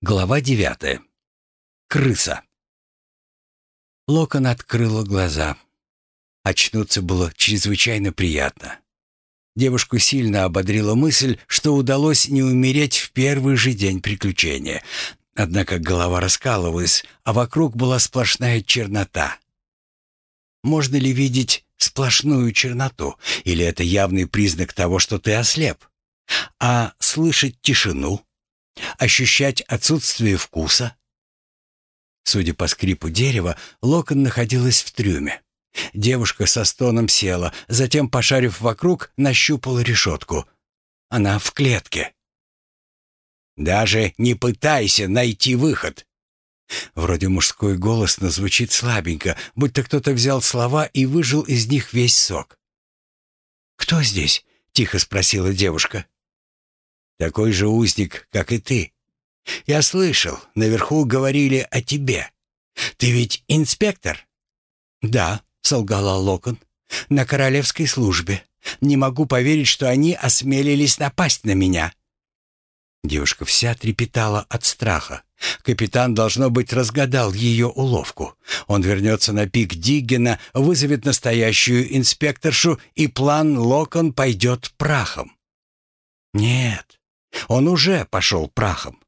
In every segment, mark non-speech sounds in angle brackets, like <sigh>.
Глава девятая. Крыса. Локон открыла глаза. Очнуться было чрезвычайно приятно. Девушку сильно ободрила мысль, что удалось не умереть в первый же день приключения. Однако голова раскалывалась, а вокруг была сплошная чернота. Можно ли видеть сплошную черноту, или это явный признак того, что ты ослеп? А слышать тишину — Ощущать отсутствие вкуса? Судя по скрипу дерева, Локон находилась в трюме. Девушка со стоном села, затем, пошарив вокруг, нащупала решетку. Она в клетке. «Даже не пытайся найти выход!» Вроде мужской голос, но звучит слабенько, будто кто-то взял слова и выжил из них весь сок. «Кто здесь?» — тихо спросила девушка. Такой же узник, как и ты. Я слышал, наверху говорили о тебе. Ты ведь инспектор?» «Да», — солгала Локон. «На королевской службе. Не могу поверить, что они осмелились напасть на меня». Девушка вся трепетала от страха. Капитан, должно быть, разгадал ее уловку. Он вернется на пик Диггена, вызовет настоящую инспекторшу, и план Локон пойдет прахом. Нет, он уже пошел прахом.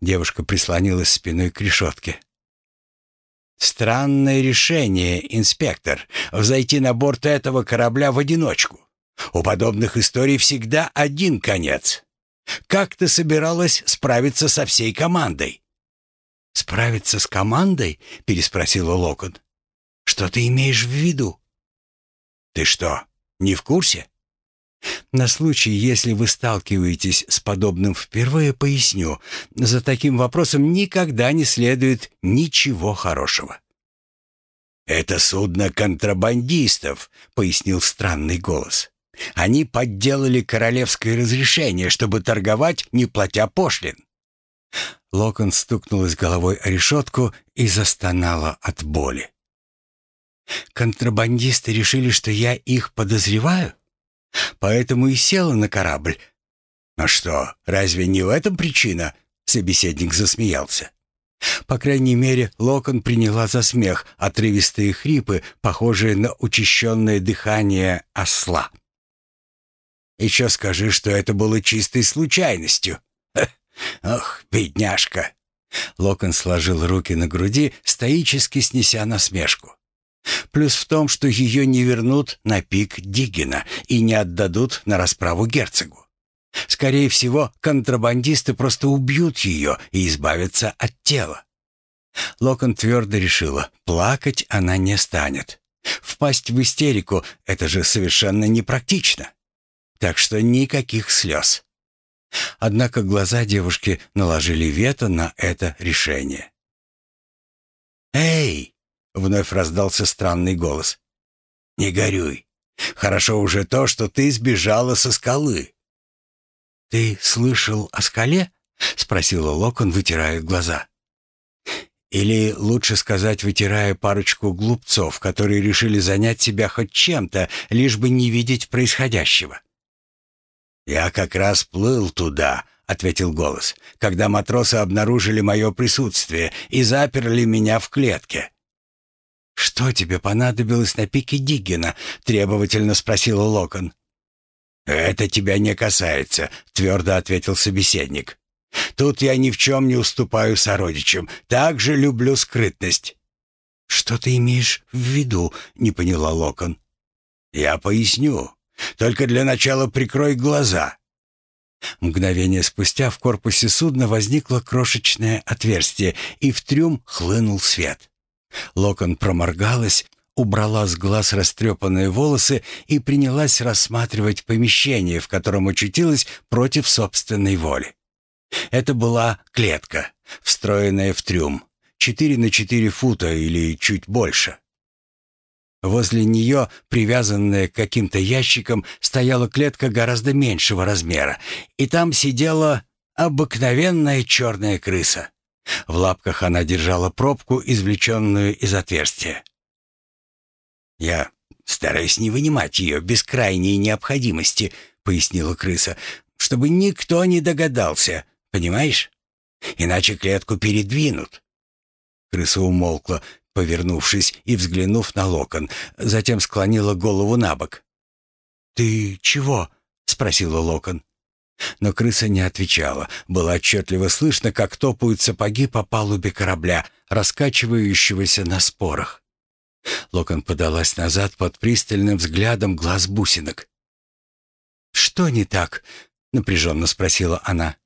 Девушка прислонилась спиной к решетке. «Странное решение, инспектор, взойти на борт этого корабля в одиночку. У подобных историй всегда один конец. Как ты собиралась справиться со всей командой?» «Справиться с командой?» — переспросила Локон. «Что ты имеешь в виду?» «Ты что, не в курсе?» На случай, если вы сталкиваетесь с подобным впервые, поясню. За таким вопросом никогда не следует ничего хорошего. «Это судно контрабандистов», — пояснил странный голос. «Они подделали королевское разрешение, чтобы торговать, не платя пошлин». Локон стукнулась головой о решетку и застонала от боли. «Контрабандисты решили, что я их подозреваю?» Поэтому и села на корабль. А что, разве не в этом причина? Собеседник засмеялся. По крайней мере, Локон приняла за смех отрывистые хрипы, похожие на учащенное дыхание осла. «Еще скажи, что это было чистой случайностью. <laughs> Ох, бедняжка!» Локон сложил руки на груди, стоически снеся насмешку. Плюс в том, что ее не вернут на пик Диггина и не отдадут на расправу герцогу. Скорее всего, контрабандисты просто убьют ее и избавятся от тела. Локон твердо решила, плакать она не станет. Впасть в истерику — это же совершенно непрактично. Так что никаких слез. Однако глаза девушки наложили вето на это решение. «Эй!» Вновь раздался странный голос. «Не горюй. Хорошо уже то, что ты сбежала со скалы». «Ты слышал о скале?» — спросила Локон, вытирая глаза. Или, лучше сказать, вытирая парочку глупцов, которые решили занять себя хоть чем-то, лишь бы не видеть происходящего. «Я как раз плыл туда», — ответил голос, «когда матросы обнаружили мое присутствие и заперли меня в клетке. «Что тебе понадобилось на пике Диггина?» — требовательно спросила Локон. «Это тебя не касается», — твердо ответил собеседник. «Тут я ни в чем не уступаю сородичам. Также люблю скрытность». «Что ты имеешь в виду?» — не поняла Локон. «Я поясню. Только для начала прикрой глаза». Мгновение спустя в корпусе судна возникло крошечное отверстие, и в трюм хлынул свет. Локон проморгалась, убрала с глаз растрепанные волосы и принялась рассматривать помещение, в котором очутилась против собственной воли. Это была клетка, встроенная в трюм, 4 на 4 фута или чуть больше. Возле нее, привязанная к каким-то ящикам, стояла клетка гораздо меньшего размера, и там сидела обыкновенная черная крыса. В лапках она держала пробку, извлеченную из отверстия. «Я стараюсь не вынимать ее без крайней необходимости», — пояснила крыса, «чтобы никто не догадался, понимаешь? иначе клетку передвинут». Крыса умолкла, повернувшись и взглянув на локон, затем склонила голову на бок. «Ты чего?» — спросила локон. Но крыса не отвечала. Было отчетливо слышно, как топают сапоги по палубе корабля, раскачивающегося на спорах. Локон подалась назад под пристальным взглядом глаз бусинок. «Что не так?» — напряженно спросила она.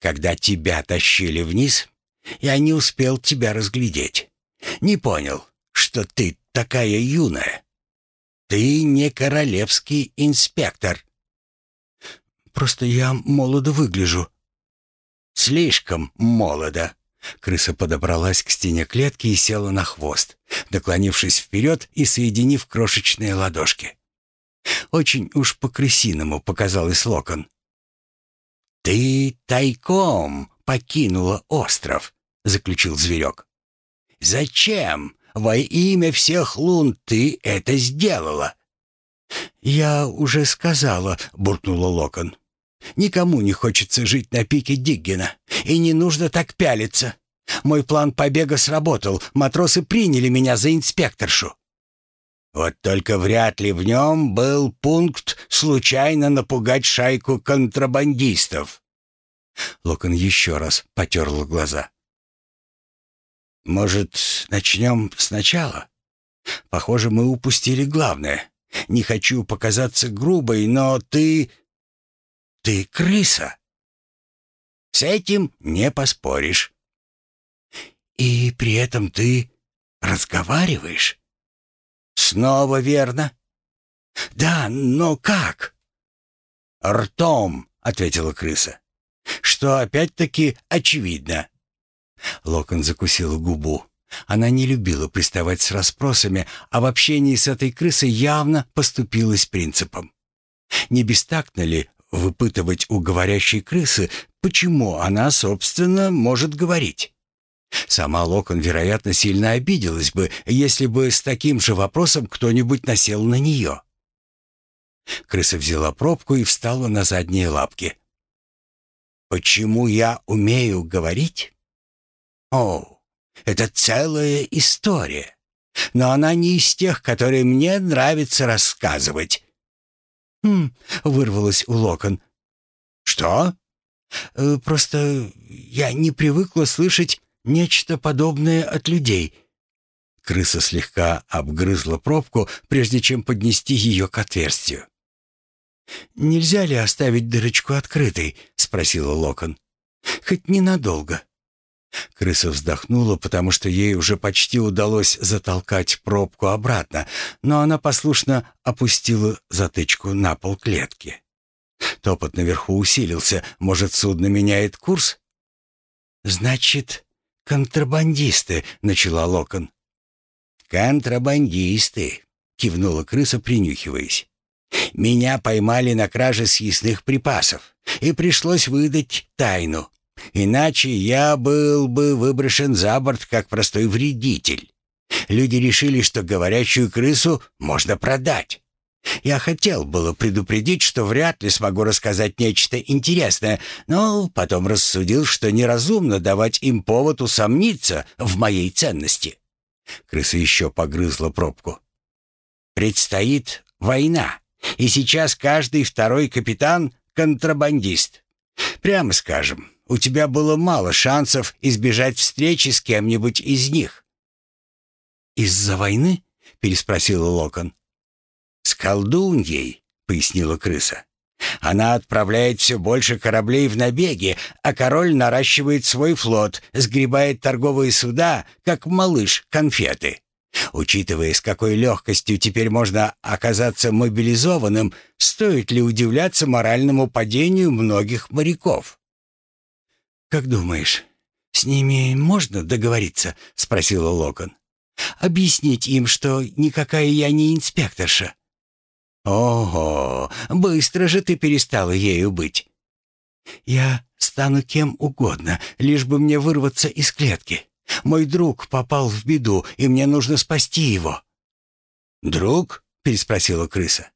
«Когда тебя тащили вниз, я не успел тебя разглядеть. Не понял, что ты такая юная. Ты не королевский инспектор». Просто я молодо выгляжу». «Слишком молодо». Крыса подобралась к стене клетки и села на хвост, наклонившись вперед и соединив крошечные ладошки. Очень уж по-крысиному показалось локон. «Ты тайком покинула остров», — заключил зверек. «Зачем? Во имя всех лун ты это сделала?» «Я уже сказала», — буркнула Локон. Никому не хочется жить на пике Диггина. И не нужно так пялиться. Мой план побега сработал. Матросы приняли меня за инспекторшу. Вот только вряд ли в нем был пункт случайно напугать шайку контрабандистов. Локон еще раз потерла глаза. «Может, начнем сначала? Похоже, мы упустили главное. Не хочу показаться грубой, но ты ты крыса. С этим не поспоришь. И при этом ты разговариваешь. Снова верно? Да, но как? Ртом, ответила крыса. Что опять-таки очевидно. Локон закусила губу. Она не любила приставать с расспросами, а в общении с этой крысой явно поступилась принципом. Не бестактно ли выпытывать у говорящей крысы, почему она, собственно, может говорить. Сама Локон, вероятно, сильно обиделась бы, если бы с таким же вопросом кто-нибудь насел на нее. Крыса взяла пробку и встала на задние лапки. «Почему я умею говорить? О, это целая история. Но она не из тех, которые мне нравится рассказывать. «Хм...» — вырвалось у Локон. «Что?» э, «Просто я не привыкла слышать нечто подобное от людей». Крыса слегка обгрызла пробку, прежде чем поднести ее к отверстию. «Нельзя ли оставить дырочку открытой?» — спросила Локон. «Хоть ненадолго». Крыса вздохнула, потому что ей уже почти удалось затолкать пробку обратно, но она послушно опустила затычку на пол клетки. Топот наверху усилился. Может, судно меняет курс? «Значит, контрабандисты», — начала Локон. «Контрабандисты», — кивнула крыса, принюхиваясь. «Меня поймали на краже съестных припасов, и пришлось выдать тайну. Иначе я был бы выброшен за борт как простой вредитель. Люди решили, что говорящую крысу можно продать. Я хотел было предупредить, что вряд ли смогу рассказать нечто интересное, но потом рассудил, что неразумно давать им повод усомниться в моей ценности. Крыса еще погрызла пробку. Предстоит война, и сейчас каждый второй капитан — контрабандист. Прямо скажем, у тебя было мало шансов избежать встречи с кем-нибудь из них». «Из-за войны?» — переспросила Локон. «С колдуньей», — пояснила крыса. «Она отправляет все больше кораблей в набеги, а король наращивает свой флот, сгребает торговые суда, как малыш конфеты». Учитывая, с какой легкостью теперь можно оказаться мобилизованным, стоит ли удивляться моральному падению многих моряков? «Как думаешь, с ними можно договориться?» — спросила Локон. «Объяснить им, что никакая я не инспекторша». «Ого, быстро же ты перестала ею быть». «Я стану кем угодно, лишь бы мне вырваться из клетки. Мой друг попал в беду, и мне нужно спасти его». «Друг?» — переспросила крыса.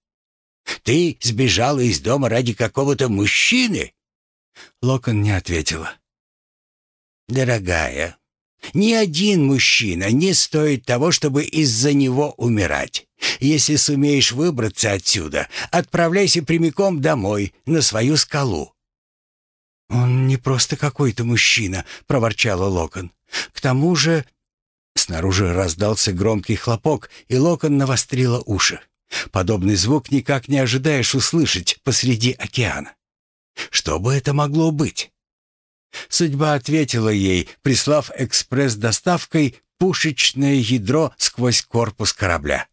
«Ты сбежала из дома ради какого-то мужчины?» Локон не ответила. Дорогая, ни один мужчина не стоит того, чтобы из-за него умирать. Если сумеешь выбраться отсюда, отправляйся прямиком домой, на свою скалу». «Он не просто какой-то мужчина», — проворчала Локон. «К тому же...» Снаружи раздался громкий хлопок, и Локон навострила уши. Подобный звук никак не ожидаешь услышать посреди океана. Что бы это могло быть? Судьба ответила ей, прислав экспресс-доставкой пушечное ядро сквозь корпус корабля.